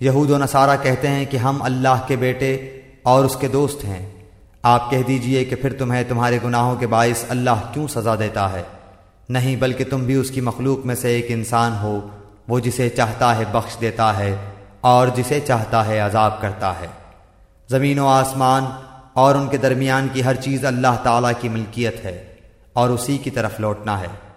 یہود و نصارہ کہتے ہیں کہ ہم اللہ کے بیٹے اور اس کے دوست ہیں۔ آپ کہہ دیجیے کہ پھر تمہیں تمہارے گناہوں کے باعث اللہ کیوں سزا دیتا ہے؟ نہیں بلکہ تم بھی اس کی مخلوق میں سے ایک انسان ہو، وہ جسے چاہتا ہے بخش دیتا ہے اور جسے چاہتا ہے عذاب کرتا ہے۔ زمین و آسمان اور ان کے درمیان کی ہر چیز اللہ تعالیٰ کی ملکیت ہے اور اسی کی طرف لوٹنا ہے۔